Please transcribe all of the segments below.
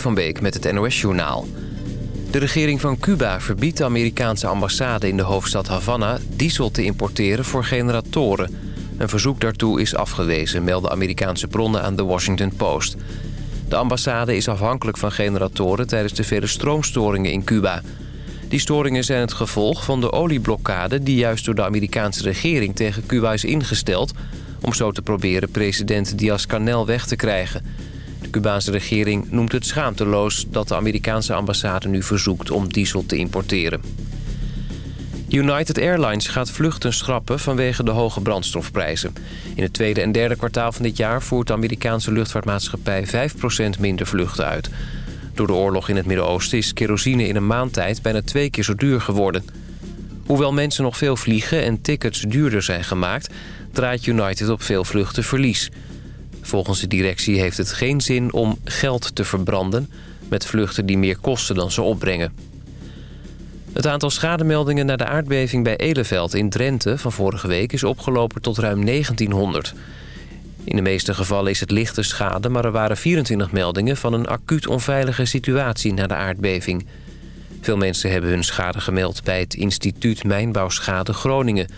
Van Beek met het NOS-journaal. De regering van Cuba verbiedt de Amerikaanse ambassade in de hoofdstad Havana... diesel te importeren voor generatoren. Een verzoek daartoe is afgewezen, melden Amerikaanse bronnen aan de Washington Post. De ambassade is afhankelijk van generatoren tijdens de vele stroomstoringen in Cuba. Die storingen zijn het gevolg van de olieblokkade... die juist door de Amerikaanse regering tegen Cuba is ingesteld... om zo te proberen president Diaz-Canel weg te krijgen... De Cubaanse regering noemt het schaamteloos dat de Amerikaanse ambassade nu verzoekt om diesel te importeren. United Airlines gaat vluchten schrappen vanwege de hoge brandstofprijzen. In het tweede en derde kwartaal van dit jaar voert de Amerikaanse luchtvaartmaatschappij 5% minder vluchten uit. Door de oorlog in het Midden-Oosten is kerosine in een maand tijd bijna twee keer zo duur geworden. Hoewel mensen nog veel vliegen en tickets duurder zijn gemaakt... draait United op veel vluchten verlies... Volgens de directie heeft het geen zin om geld te verbranden... met vluchten die meer kosten dan ze opbrengen. Het aantal schademeldingen na de aardbeving bij Eleveld in Drenthe van vorige week... is opgelopen tot ruim 1900. In de meeste gevallen is het lichte schade... maar er waren 24 meldingen van een acuut onveilige situatie na de aardbeving. Veel mensen hebben hun schade gemeld bij het instituut Mijnbouwschade Groningen...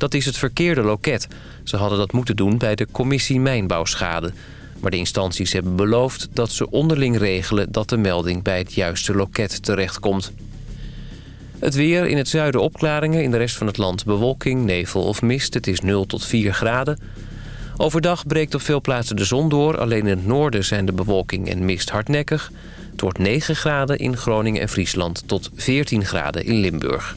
Dat is het verkeerde loket. Ze hadden dat moeten doen bij de commissie Mijnbouwschade. Maar de instanties hebben beloofd dat ze onderling regelen... dat de melding bij het juiste loket terechtkomt. Het weer in het zuiden opklaringen, in de rest van het land bewolking, nevel of mist. Het is 0 tot 4 graden. Overdag breekt op veel plaatsen de zon door. Alleen in het noorden zijn de bewolking en mist hardnekkig. Het wordt 9 graden in Groningen en Friesland tot 14 graden in Limburg.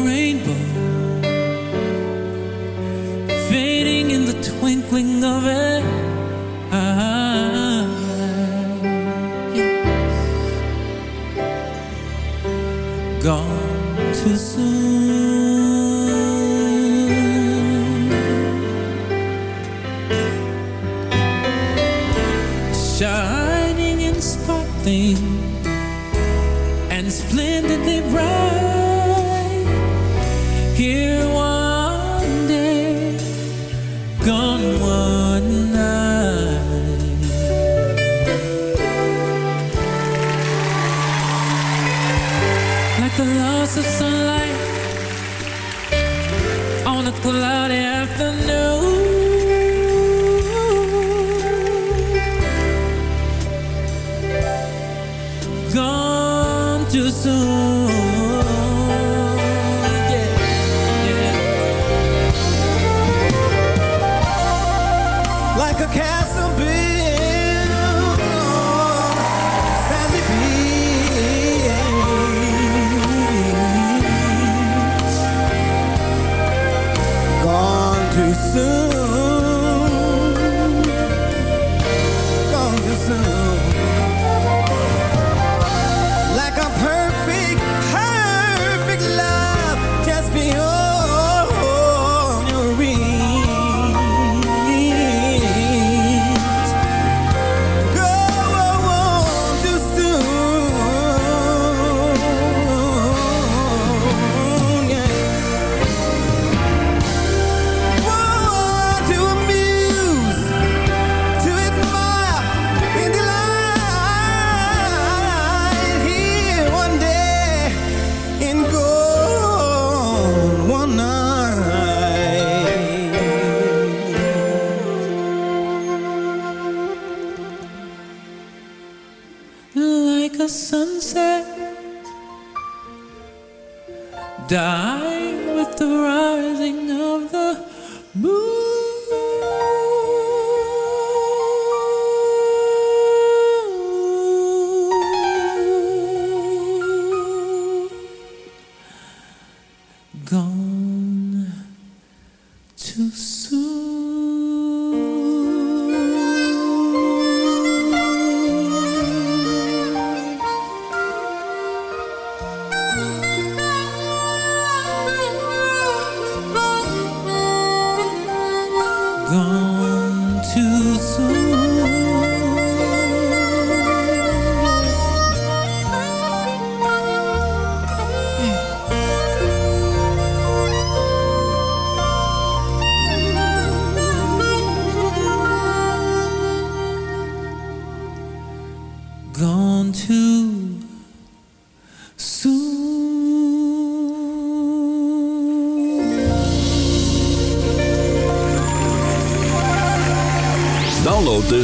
Like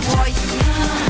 vuoi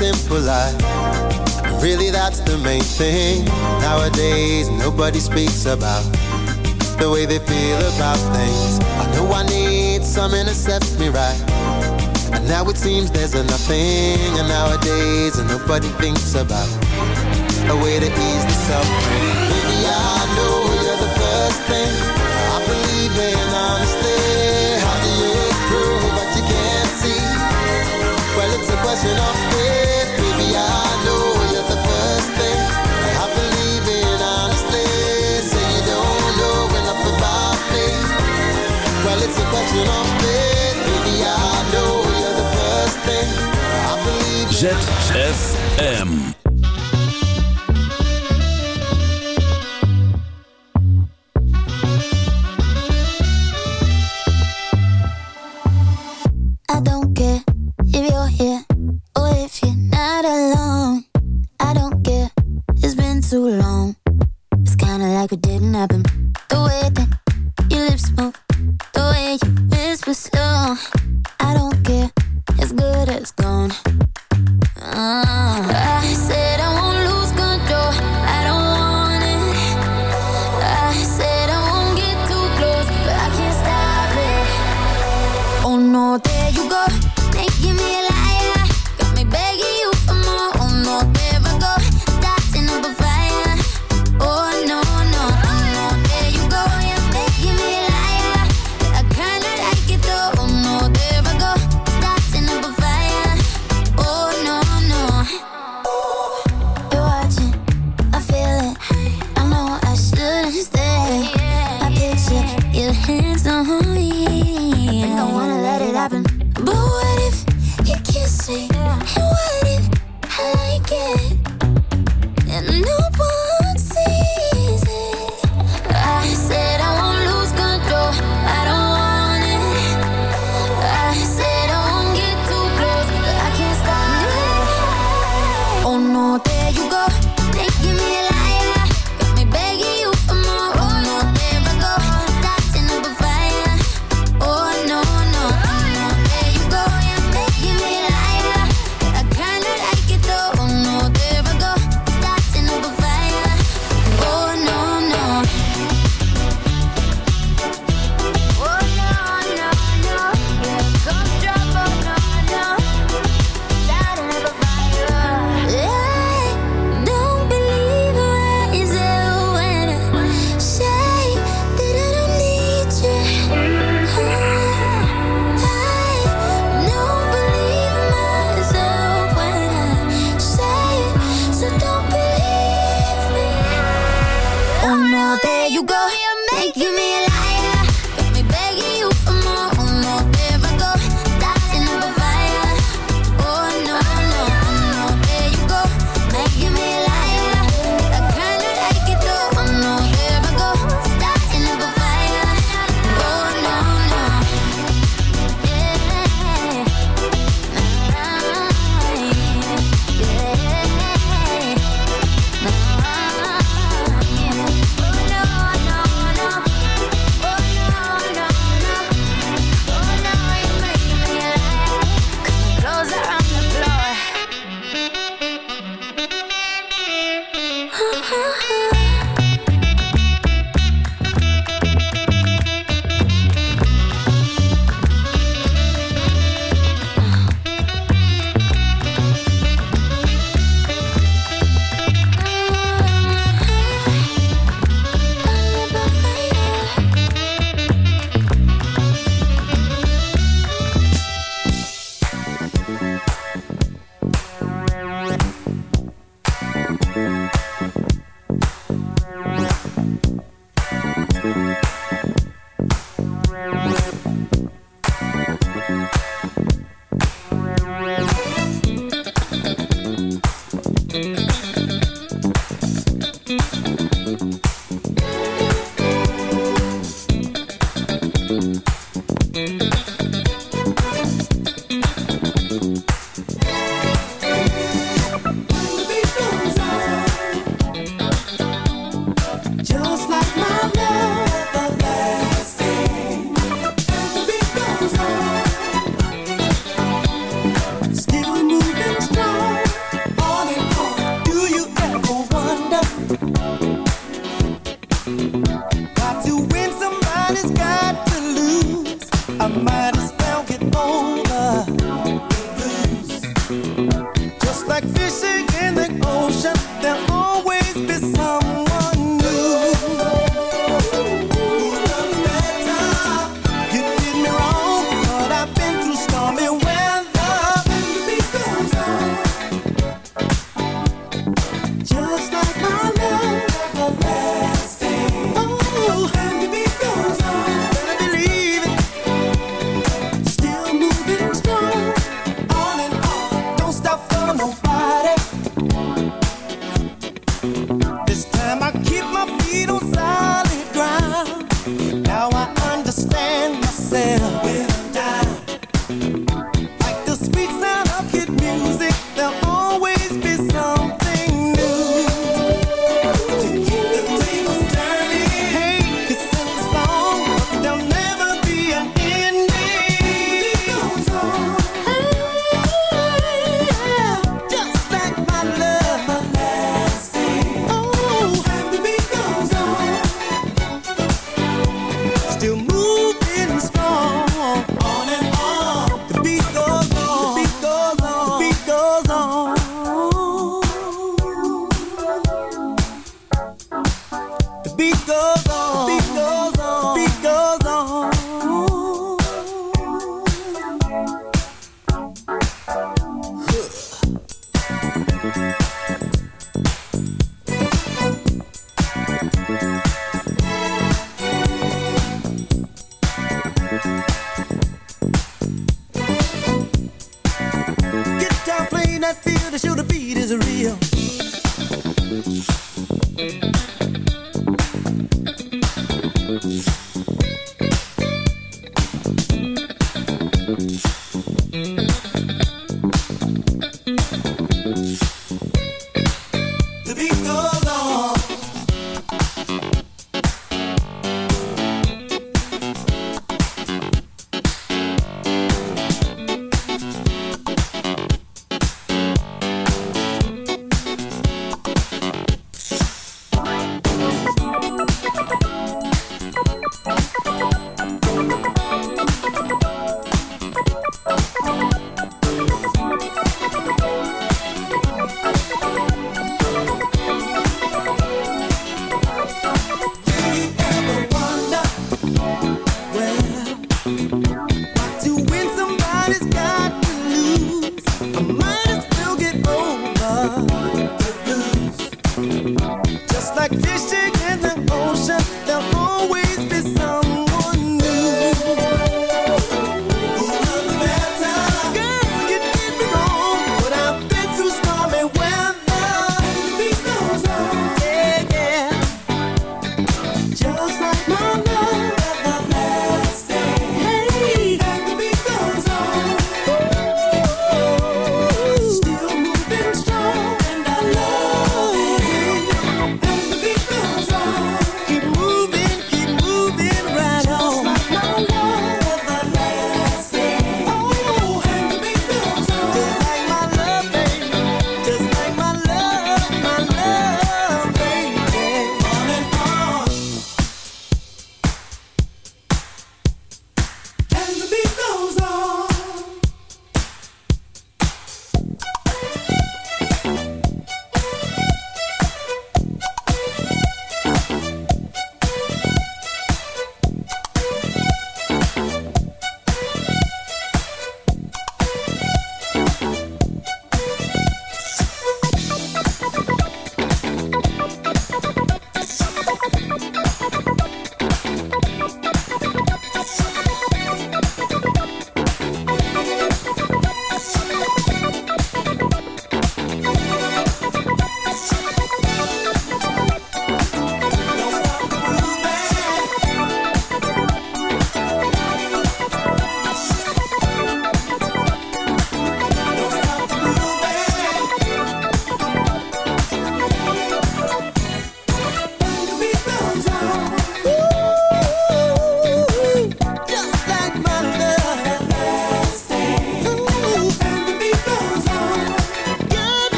Simple life. Really, that's the main thing. Nowadays, nobody speaks about the way they feel about things. I know I need something to set me right. And now it seems there's a nothing. And nowadays, nobody thinks about a way to ease the suffering. Baby, I know you're the first thing I believe in honestly. How do you prove what you can't see? Well, it's a question of ZFM.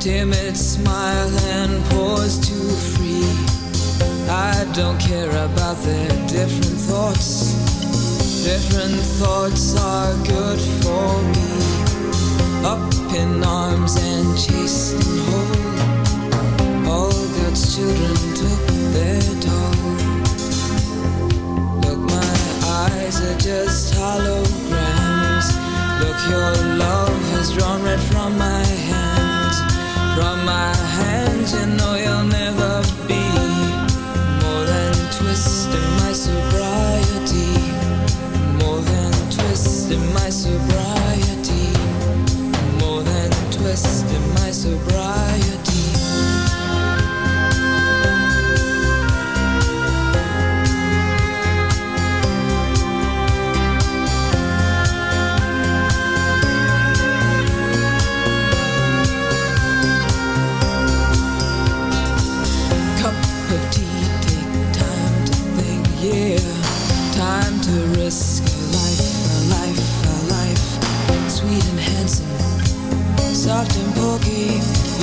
Timid smile and pause too free. I don't care about their different thoughts. Different thoughts are good for me. Up in arms and chased and whole. All God's children took their toll. Look, my eyes are just holograms. Look, your love has drawn red from my hands. Sobriety. More than twist in my sobriety.